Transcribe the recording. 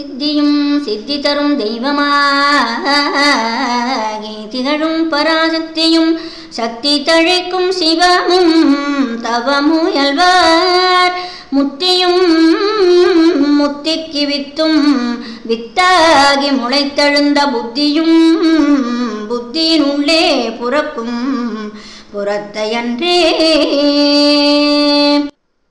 சித்தியும் சித்தி தரும் தெய்வமாகி திகழும் பராசக்தியும் சக்தி தழைக்கும் சிவமும் தவமுயல்வார் முத்தியும் முத்திக்கு வித்தும் வித்தாகி முளைத்தெழுந்த புத்தியும் புத்தியினுள்ளே புறக்கும் புறத்தையன்றே.